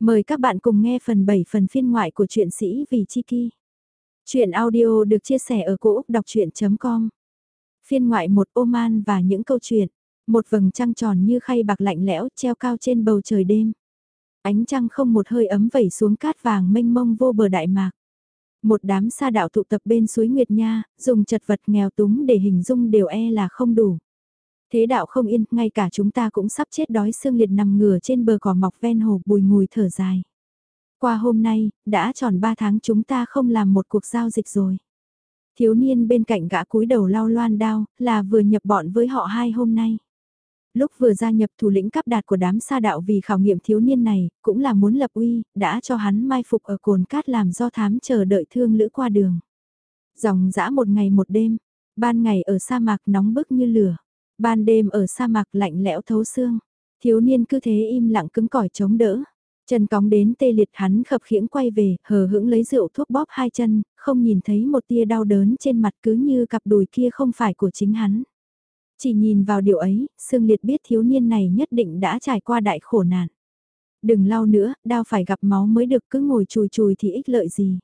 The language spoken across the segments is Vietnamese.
Mời các bạn cùng nghe phần 7 phần phiên ngoại của truyện sĩ Vì Chi Ki. Chuyện audio được chia sẻ ở cỗ đọc chuyện.com Phiên ngoại một Oman và những câu chuyện. Một vầng trăng tròn như khay bạc lạnh lẽo treo cao trên bầu trời đêm. Ánh trăng không một hơi ấm vẩy xuống cát vàng mênh mông vô bờ đại mạc. Một đám sa đạo tụ tập bên suối Nguyệt Nha, dùng chật vật nghèo túng để hình dung đều e là không đủ. Thế đạo không yên, ngay cả chúng ta cũng sắp chết đói xương liệt nằm ngửa trên bờ cỏ mọc ven hồ bùi ngùi thở dài. Qua hôm nay, đã tròn 3 tháng chúng ta không làm một cuộc giao dịch rồi. Thiếu niên bên cạnh gã cúi đầu lau loan đao, là vừa nhập bọn với họ hai hôm nay. Lúc vừa gia nhập thủ lĩnh cấp đạt của đám sa đạo vì khảo nghiệm thiếu niên này, cũng là muốn lập uy, đã cho hắn mai phục ở cồn cát làm do thám chờ đợi thương lữ qua đường. Dòng dã một ngày một đêm, ban ngày ở sa mạc nóng bức như lửa. Ban đêm ở sa mạc lạnh lẽo thấu xương, thiếu niên cứ thế im lặng cứng cỏi chống đỡ. Chân cóng đến tê liệt hắn khập khiễng quay về, hờ hững lấy rượu thuốc bóp hai chân, không nhìn thấy một tia đau đớn trên mặt cứ như cặp đùi kia không phải của chính hắn. Chỉ nhìn vào điều ấy, Sương Liệt biết thiếu niên này nhất định đã trải qua đại khổ nạn. Đừng lau nữa, đau phải gặp máu mới được cứ ngồi chùi chùi thì ích lợi gì.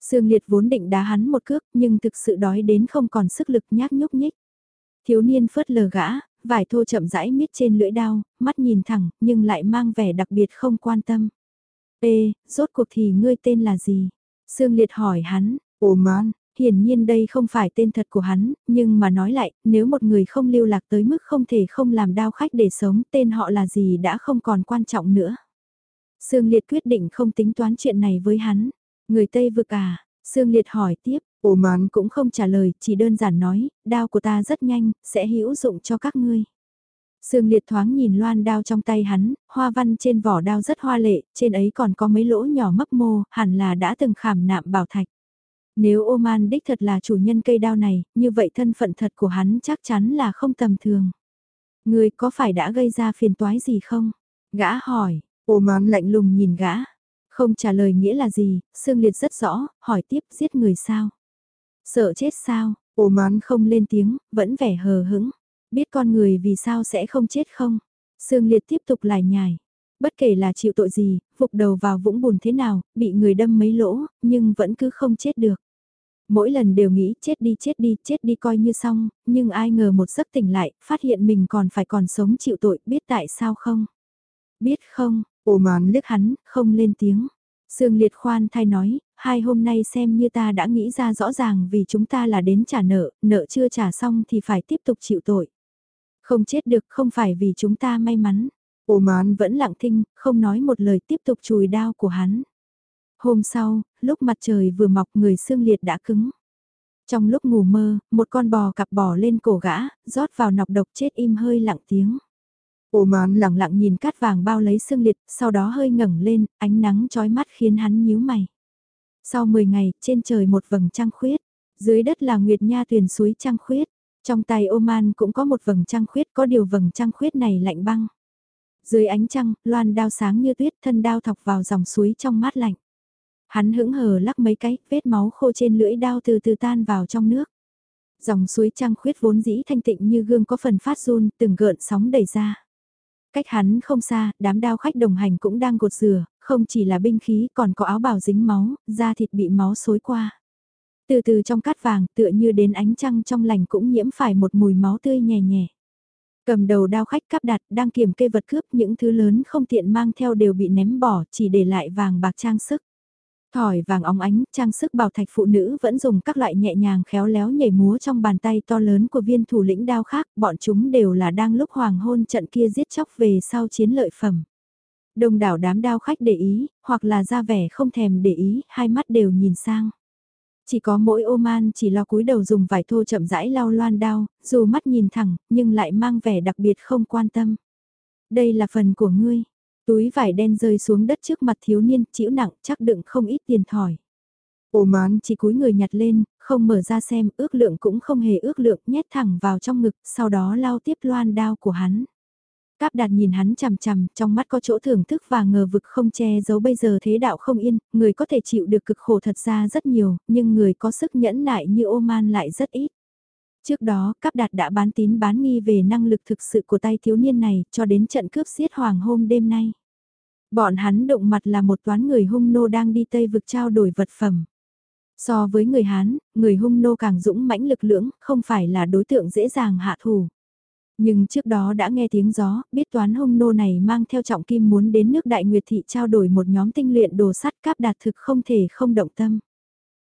Sương Liệt vốn định đá hắn một cước nhưng thực sự đói đến không còn sức lực nhác nhúc nhích. Thiếu niên phớt lờ gã, vải thô chậm rãi miết trên lưỡi đao, mắt nhìn thẳng, nhưng lại mang vẻ đặc biệt không quan tâm. Ê, rốt cuộc thì ngươi tên là gì? Sương Liệt hỏi hắn, ồ man, hiển nhiên đây không phải tên thật của hắn, nhưng mà nói lại, nếu một người không lưu lạc tới mức không thể không làm đao khách để sống, tên họ là gì đã không còn quan trọng nữa. Sương Liệt quyết định không tính toán chuyện này với hắn. Người Tây vực à? Sương Liệt hỏi tiếp, Ồ mán cũng không trả lời, chỉ đơn giản nói, đao của ta rất nhanh, sẽ hữu dụng cho các ngươi. Sương liệt thoáng nhìn loan đao trong tay hắn, hoa văn trên vỏ đao rất hoa lệ, trên ấy còn có mấy lỗ nhỏ mấp mô, hẳn là đã từng khảm nạm bảo thạch. Nếu Oman đích thật là chủ nhân cây đao này, như vậy thân phận thật của hắn chắc chắn là không tầm thường. Người có phải đã gây ra phiền toái gì không? Gã hỏi, Oman lạnh lùng nhìn gã. Không trả lời nghĩa là gì, Sương Liệt rất rõ, hỏi tiếp giết người sao? Sợ chết sao, ồ mán không lên tiếng, vẫn vẻ hờ hững. Biết con người vì sao sẽ không chết không? Sương Liệt tiếp tục lải nhải. Bất kể là chịu tội gì, phục đầu vào vũng bùn thế nào, bị người đâm mấy lỗ, nhưng vẫn cứ không chết được. Mỗi lần đều nghĩ chết đi chết đi chết đi coi như xong, nhưng ai ngờ một giấc tỉnh lại, phát hiện mình còn phải còn sống chịu tội, biết tại sao không? Biết không, ồ mán liếc hắn, không lên tiếng. Sương Liệt khoan thay nói, hai hôm nay xem như ta đã nghĩ ra rõ ràng vì chúng ta là đến trả nợ, nợ chưa trả xong thì phải tiếp tục chịu tội. Không chết được không phải vì chúng ta may mắn. Ồ mán vẫn lặng thinh, không nói một lời tiếp tục chùi đao của hắn. Hôm sau, lúc mặt trời vừa mọc người sương liệt đã cứng. Trong lúc ngủ mơ, một con bò cặp bò lên cổ gã, rót vào nọc độc chết im hơi lặng tiếng. Ô mòn lặng lặng nhìn cát vàng bao lấy xương liệt, sau đó hơi ngẩng lên, ánh nắng chói mắt khiến hắn nhíu mày. Sau 10 ngày, trên trời một vầng trăng khuyết, dưới đất là Nguyệt Nha thuyền suối trăng khuyết, trong tay Oman cũng có một vầng trăng khuyết, có điều vầng trăng khuyết này lạnh băng. Dưới ánh trăng, loan đao sáng như tuyết, thân đao thọc vào dòng suối trong mát lạnh. Hắn hững hờ lắc mấy cái, vết máu khô trên lưỡi đao từ từ tan vào trong nước. Dòng suối trăng khuyết vốn dĩ thanh tịnh như gương có phần phát run, từng gợn sóng đẩy ra. Cách hắn không xa, đám đao khách đồng hành cũng đang gột rửa, không chỉ là binh khí còn có áo bào dính máu, da thịt bị máu xối qua. Từ từ trong cát vàng tựa như đến ánh trăng trong lành cũng nhiễm phải một mùi máu tươi nhẹ nhẹ. Cầm đầu đao khách cắp đặt đang kiểm kê vật cướp những thứ lớn không tiện mang theo đều bị ném bỏ chỉ để lại vàng bạc trang sức. Thỏi vàng óng ánh, trang sức bảo thạch phụ nữ vẫn dùng các loại nhẹ nhàng khéo léo nhảy múa trong bàn tay to lớn của viên thủ lĩnh đao khác, bọn chúng đều là đang lúc hoàng hôn trận kia giết chóc về sau chiến lợi phẩm. Đông đảo đám đao khách để ý, hoặc là ra vẻ không thèm để ý, hai mắt đều nhìn sang. Chỉ có mỗi ô man chỉ lo cúi đầu dùng vải thô chậm rãi lau loan đao, dù mắt nhìn thẳng, nhưng lại mang vẻ đặc biệt không quan tâm. Đây là phần của ngươi. Túi vải đen rơi xuống đất trước mặt thiếu niên, chịu nặng, chắc đựng không ít tiền thỏi. Ô mán chỉ cúi người nhặt lên, không mở ra xem, ước lượng cũng không hề ước lượng, nhét thẳng vào trong ngực, sau đó lao tiếp loan đao của hắn. Cáp đạt nhìn hắn chằm chằm, trong mắt có chỗ thưởng thức và ngờ vực không che giấu bây giờ thế đạo không yên, người có thể chịu được cực khổ thật ra rất nhiều, nhưng người có sức nhẫn nại như ô man lại rất ít. Trước đó, Cáp Đạt đã bán tín bán nghi về năng lực thực sự của tay thiếu niên này, cho đến trận cướp giết hoàng hôm đêm nay. Bọn hắn động mặt là một toán người hung nô đang đi Tây vực trao đổi vật phẩm. So với người Hán, người hung nô càng dũng mãnh lực lưỡng, không phải là đối tượng dễ dàng hạ thủ. Nhưng trước đó đã nghe tiếng gió, biết toán hung nô này mang theo trọng kim muốn đến nước Đại Nguyệt Thị trao đổi một nhóm tinh luyện đồ sắt cáp đạt thực không thể không động tâm.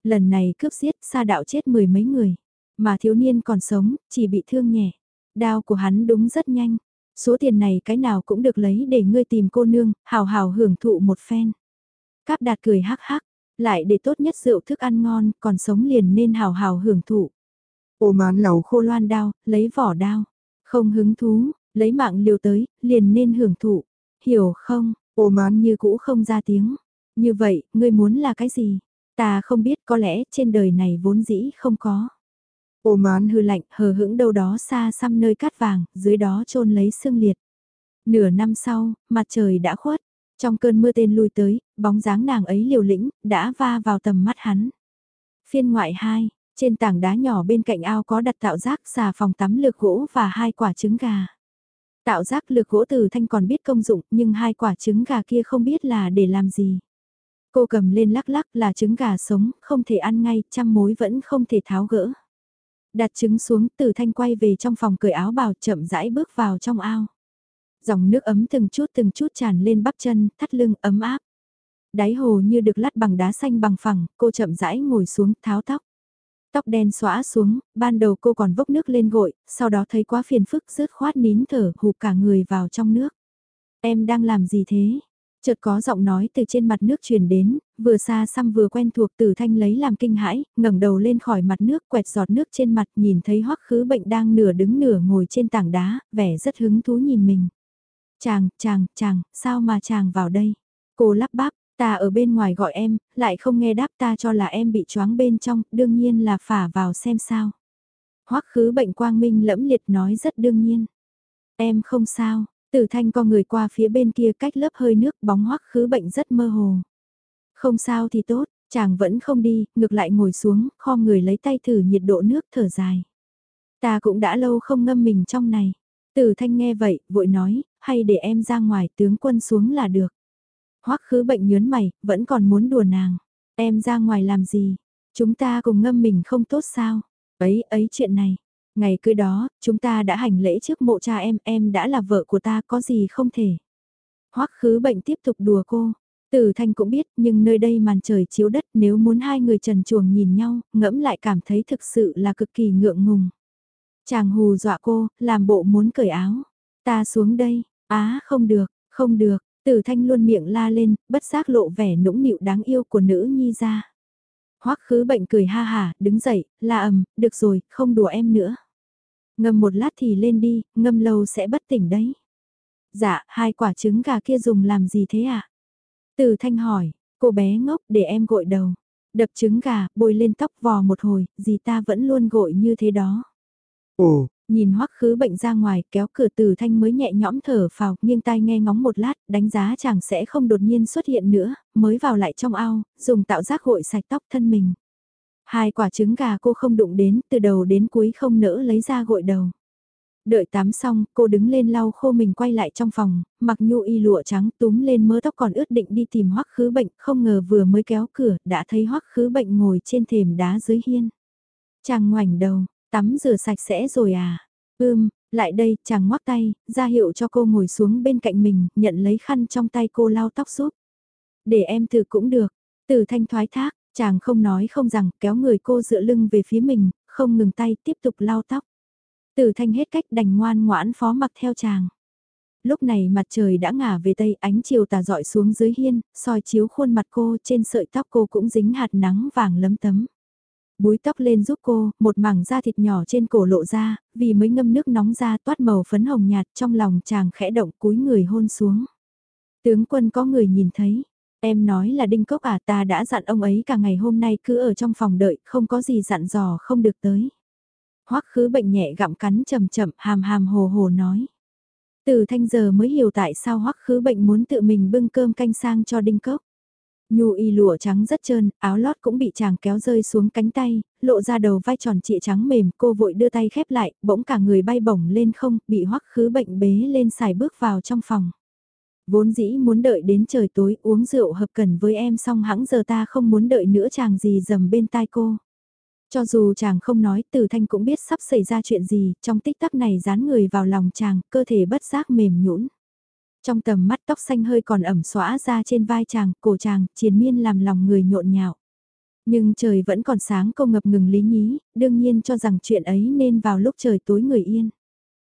Lần này cướp giết, xa đạo chết mười mấy người, mà thiếu niên còn sống, chỉ bị thương nhẹ. Đao của hắn đúng rất nhanh, số tiền này cái nào cũng được lấy để ngươi tìm cô nương, hào hào hưởng thụ một phen. Cáp đạt cười hắc hắc, lại để tốt nhất rượu thức ăn ngon, còn sống liền nên hào hào hưởng thụ. Ô mán lầu khô loan đao, lấy vỏ đao, không hứng thú, lấy mạng liều tới, liền nên hưởng thụ. Hiểu không, ô mán như cũ không ra tiếng. Như vậy, ngươi muốn là cái gì? Ta không biết có lẽ trên đời này vốn dĩ không có. Ôm oán hư lạnh hờ hững đâu đó xa xăm nơi cát vàng, dưới đó trôn lấy xương liệt. Nửa năm sau, mặt trời đã khuất, trong cơn mưa tên lui tới, bóng dáng nàng ấy liều lĩnh, đã va vào tầm mắt hắn. Phiên ngoại 2, trên tảng đá nhỏ bên cạnh ao có đặt tạo giác xà phòng tắm lược gỗ và hai quả trứng gà. Tạo giác lược gỗ từ thanh còn biết công dụng nhưng hai quả trứng gà kia không biết là để làm gì. Cô cầm lên lắc lắc là trứng gà sống, không thể ăn ngay, trăm mối vẫn không thể tháo gỡ. Đặt trứng xuống từ thanh quay về trong phòng cởi áo bào chậm rãi bước vào trong ao. Dòng nước ấm từng chút từng chút tràn lên bắp chân, thắt lưng ấm áp. Đáy hồ như được lát bằng đá xanh bằng phẳng, cô chậm rãi ngồi xuống tháo tóc. Tóc đen xóa xuống, ban đầu cô còn vốc nước lên gội, sau đó thấy quá phiền phức rớt khoát nín thở hụt cả người vào trong nước. Em đang làm gì thế? Chợt có giọng nói từ trên mặt nước truyền đến, vừa xa xăm vừa quen thuộc từ thanh lấy làm kinh hãi, ngẩng đầu lên khỏi mặt nước quẹt giọt nước trên mặt nhìn thấy hoắc khứ bệnh đang nửa đứng nửa ngồi trên tảng đá, vẻ rất hứng thú nhìn mình. Chàng, chàng, chàng, sao mà chàng vào đây? Cô lắp bắp, ta ở bên ngoài gọi em, lại không nghe đáp ta cho là em bị choáng bên trong, đương nhiên là phả vào xem sao. Hoắc khứ bệnh quang minh lẫm liệt nói rất đương nhiên. Em không sao, Tử thanh co người qua phía bên kia cách lớp hơi nước bóng hoắc khứ bệnh rất mơ hồ. Không sao thì tốt, chàng vẫn không đi, ngược lại ngồi xuống, kho người lấy tay thử nhiệt độ nước thở dài. Ta cũng đã lâu không ngâm mình trong này. Tử thanh nghe vậy, vội nói, hay để em ra ngoài tướng quân xuống là được. Hoắc khứ bệnh nhớn mày, vẫn còn muốn đùa nàng. Em ra ngoài làm gì? Chúng ta cùng ngâm mình không tốt sao? Ấy, ấy chuyện này, Ngày cưới đó, chúng ta đã hành lễ trước mộ cha em, em đã là vợ của ta có gì không thể. Hoắc khứ bệnh tiếp tục đùa cô. Tử Thanh cũng biết, nhưng nơi đây màn trời chiếu đất nếu muốn hai người trần chuồng nhìn nhau, ngẫm lại cảm thấy thực sự là cực kỳ ngượng ngùng. Chàng hù dọa cô, làm bộ muốn cởi áo. Ta xuống đây, á không được, không được, Tử Thanh luôn miệng la lên, bất giác lộ vẻ nũng nịu đáng yêu của nữ nhi ra. Hoắc khứ bệnh cười ha hà, đứng dậy, la ầm, được rồi, không đùa em nữa. Ngâm một lát thì lên đi, ngâm lâu sẽ bất tỉnh đấy. Dạ, hai quả trứng gà kia dùng làm gì thế ạ? À? Từ thanh hỏi, cô bé ngốc để em gội đầu. Đập trứng gà, bôi lên tóc vò một hồi, gì ta vẫn luôn gội như thế đó. Ồ, nhìn hoắc khứ bệnh ra ngoài, kéo cửa từ thanh mới nhẹ nhõm thở phào, nghiêng tai nghe ngóng một lát, đánh giá chàng sẽ không đột nhiên xuất hiện nữa, mới vào lại trong ao, dùng tạo giác gội sạch tóc thân mình. Hai quả trứng gà cô không đụng đến, từ đầu đến cuối không nỡ lấy ra gội đầu. Đợi tắm xong, cô đứng lên lau khô mình quay lại trong phòng, mặc nhu y lụa trắng túm lên mớ tóc còn ướt định đi tìm hoắc khứ bệnh, không ngờ vừa mới kéo cửa, đã thấy hoắc khứ bệnh ngồi trên thềm đá dưới hiên. Chàng ngoảnh đầu, tắm rửa sạch sẽ rồi à? Ưm, lại đây, chàng ngoắc tay, ra hiệu cho cô ngồi xuống bên cạnh mình, nhận lấy khăn trong tay cô lau tóc giúp. Để em thử cũng được, từ thanh thoái thác, Chàng không nói không rằng, kéo người cô dựa lưng về phía mình, không ngừng tay, tiếp tục lau tóc. từ thanh hết cách đành ngoan ngoãn phó mặc theo chàng. Lúc này mặt trời đã ngả về tây, ánh chiều tà dọi xuống dưới hiên, soi chiếu khuôn mặt cô, trên sợi tóc cô cũng dính hạt nắng vàng lấm tấm. Búi tóc lên giúp cô, một mảng da thịt nhỏ trên cổ lộ ra, vì mới ngâm nước nóng ra toát màu phấn hồng nhạt trong lòng chàng khẽ động cúi người hôn xuống. Tướng quân có người nhìn thấy, Em nói là Đinh Cốc à ta đã dặn ông ấy cả ngày hôm nay cứ ở trong phòng đợi, không có gì dặn dò không được tới. Hoắc khứ bệnh nhẹ gặm cắn chậm chậm hàm hàm hồ hồ nói. Từ thanh giờ mới hiểu tại sao hoắc khứ bệnh muốn tự mình bưng cơm canh sang cho Đinh Cốc. Nhu y lụa trắng rất trơn, áo lót cũng bị chàng kéo rơi xuống cánh tay, lộ ra đầu vai tròn trịa trắng mềm, cô vội đưa tay khép lại, bỗng cả người bay bổng lên không, bị hoắc khứ bệnh bế lên xài bước vào trong phòng. Vốn dĩ muốn đợi đến trời tối uống rượu hợp cần với em xong hãng giờ ta không muốn đợi nữa chàng gì dầm bên tai cô. Cho dù chàng không nói, từ Thanh cũng biết sắp xảy ra chuyện gì, trong tích tắc này dán người vào lòng chàng, cơ thể bất giác mềm nhũn. Trong tầm mắt tóc xanh hơi còn ẩm xóa ra trên vai chàng, cổ chàng, triền miên làm lòng người nhộn nhạo. Nhưng trời vẫn còn sáng cô ngập ngừng lý nhí, đương nhiên cho rằng chuyện ấy nên vào lúc trời tối người yên.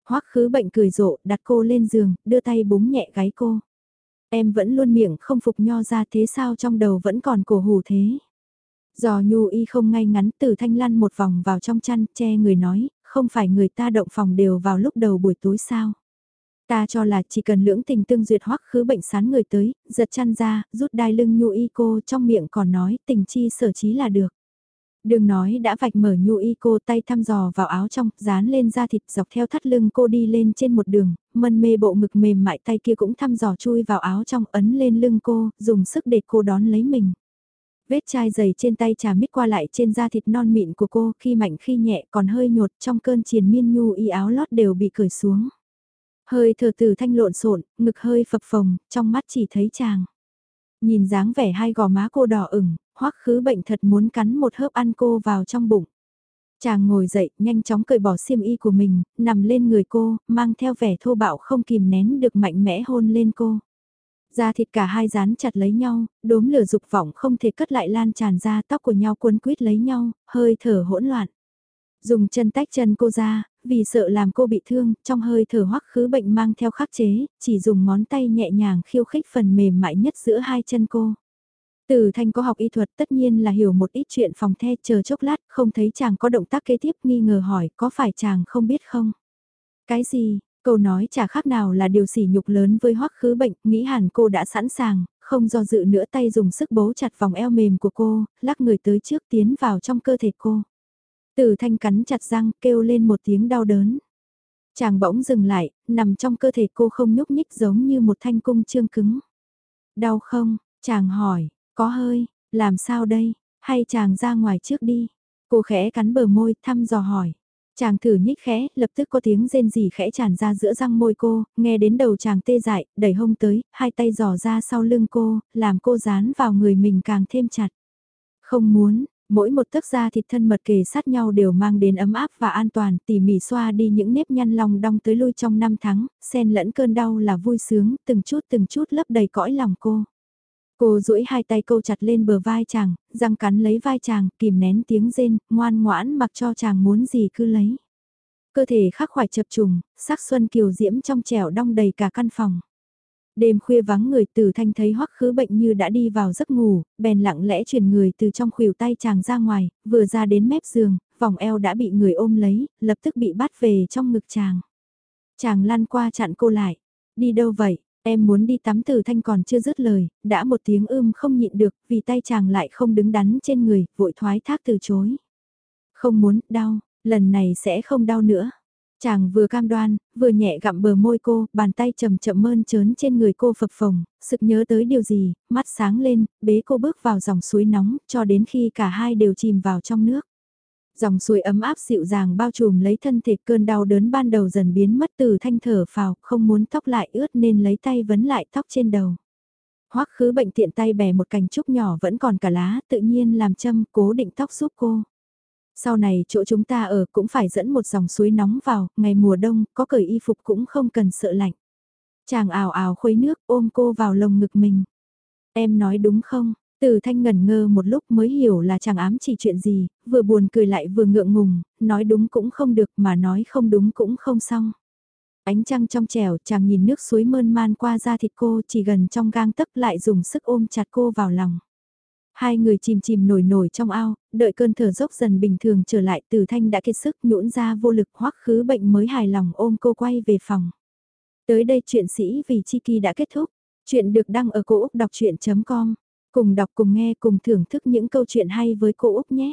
Hoắc khứ bệnh cười rộ, đặt cô lên giường, đưa tay búng nhẹ gáy cô. Em vẫn luôn miệng không phục nho ra thế sao trong đầu vẫn còn cổ hủ thế. Giò nhu y không ngay ngắn từ thanh lăn một vòng vào trong chăn che người nói, không phải người ta động phòng đều vào lúc đầu buổi tối sao. Ta cho là chỉ cần lưỡng tình tương duyệt hoắc khứ bệnh sán người tới, giật chăn ra, rút đai lưng nhu y cô trong miệng còn nói tình chi sở trí là được. Đường nói đã vạch mở nhu y cô tay thăm dò vào áo trong, dán lên da thịt dọc theo thắt lưng cô đi lên trên một đường, mân mê bộ ngực mềm mại tay kia cũng thăm dò chui vào áo trong ấn lên lưng cô, dùng sức để cô đón lấy mình. Vết chai dày trên tay trà mít qua lại trên da thịt non mịn của cô khi mạnh khi nhẹ còn hơi nhột trong cơn triền miên nhu y áo lót đều bị cởi xuống. Hơi thở từ thanh lộn xộn, ngực hơi phập phồng, trong mắt chỉ thấy chàng. Nhìn dáng vẻ hai gò má cô đỏ ửng, hoắc khứ bệnh thật muốn cắn một hớp ăn cô vào trong bụng. Chàng ngồi dậy, nhanh chóng cởi bỏ xiêm y của mình, nằm lên người cô, mang theo vẻ thô bạo không kìm nén được mạnh mẽ hôn lên cô. Da thịt cả hai dán chặt lấy nhau, đốm lửa dục vọng không thể cất lại lan tràn ra tóc của nhau cuốn quýt lấy nhau, hơi thở hỗn loạn. Dùng chân tách chân cô ra, vì sợ làm cô bị thương, trong hơi thở hoắc khứ bệnh mang theo khắc chế, chỉ dùng ngón tay nhẹ nhàng khiêu khích phần mềm mại nhất giữa hai chân cô. Từ thanh có học y thuật tất nhiên là hiểu một ít chuyện phòng the chờ chốc lát không thấy chàng có động tác kế tiếp nghi ngờ hỏi có phải chàng không biết không? Cái gì, câu nói chả khác nào là điều sỉ nhục lớn với hoắc khứ bệnh, nghĩ hẳn cô đã sẵn sàng, không do dự nữa tay dùng sức bấu chặt vòng eo mềm của cô, lắc người tới trước tiến vào trong cơ thể cô. Từ thanh cắn chặt răng kêu lên một tiếng đau đớn. Chàng bỗng dừng lại, nằm trong cơ thể cô không nhúc nhích giống như một thanh cung trương cứng. Đau không? Chàng hỏi, có hơi, làm sao đây? Hay chàng ra ngoài trước đi? Cô khẽ cắn bờ môi, thăm dò hỏi. Chàng thử nhích khẽ, lập tức có tiếng rên rỉ khẽ tràn ra giữa răng môi cô, nghe đến đầu chàng tê dại, đẩy hông tới, hai tay dò ra sau lưng cô, làm cô dán vào người mình càng thêm chặt. Không muốn, Mỗi một tấc da thịt thân mật kề sát nhau đều mang đến ấm áp và an toàn, tỉ mỉ xoa đi những nếp nhăn lòng đong tới lui trong năm tháng, xen lẫn cơn đau là vui sướng, từng chút từng chút lấp đầy cõi lòng cô. Cô duỗi hai tay câu chặt lên bờ vai chàng, răng cắn lấy vai chàng, kìm nén tiếng rên, ngoan ngoãn mặc cho chàng muốn gì cứ lấy. Cơ thể khắc khoải chập trùng, sắc xuân kiều diễm trong trẻo đong đầy cả căn phòng. Đêm khuya vắng người tử thanh thấy hoắc khứ bệnh như đã đi vào giấc ngủ, bèn lặng lẽ chuyển người từ trong khuỷu tay chàng ra ngoài, vừa ra đến mép giường, vòng eo đã bị người ôm lấy, lập tức bị bắt về trong ngực chàng. Chàng lăn qua chặn cô lại, đi đâu vậy, em muốn đi tắm tử thanh còn chưa dứt lời, đã một tiếng ưm không nhịn được, vì tay chàng lại không đứng đắn trên người, vội thoái thác từ chối. Không muốn, đau, lần này sẽ không đau nữa. Chàng vừa cam đoan, vừa nhẹ gặm bờ môi cô, bàn tay chậm chậm mơn trớn trên người cô phập phồng, sực nhớ tới điều gì, mắt sáng lên, bế cô bước vào dòng suối nóng, cho đến khi cả hai đều chìm vào trong nước. Dòng suối ấm áp dịu dàng bao trùm lấy thân thể cơn đau đớn ban đầu dần biến mất từ thanh thở phào, không muốn tóc lại ướt nên lấy tay vấn lại tóc trên đầu. Hoắc khứ bệnh tiện tay bẻ một cành trúc nhỏ vẫn còn cả lá, tự nhiên làm châm cố định tóc giúp cô. Sau này chỗ chúng ta ở cũng phải dẫn một dòng suối nóng vào, ngày mùa đông, có cởi y phục cũng không cần sợ lạnh. Chàng ảo ảo khuấy nước ôm cô vào lồng ngực mình. Em nói đúng không? Từ thanh ngẩn ngơ một lúc mới hiểu là chàng ám chỉ chuyện gì, vừa buồn cười lại vừa ngượng ngùng, nói đúng cũng không được mà nói không đúng cũng không xong. Ánh trăng trong trẻo chàng nhìn nước suối mơn man qua da thịt cô chỉ gần trong gang tấc lại dùng sức ôm chặt cô vào lòng. Hai người chìm chìm nổi nổi trong ao, đợi cơn thở dốc dần bình thường trở lại từ thanh đã kiệt sức nhũn ra vô lực hoắc khứ bệnh mới hài lòng ôm cô quay về phòng. Tới đây chuyện sĩ vì chi kỳ đã kết thúc. Chuyện được đăng ở cổ Úc đọc chuyện.com. Cùng đọc cùng nghe cùng thưởng thức những câu chuyện hay với cô Úc nhé.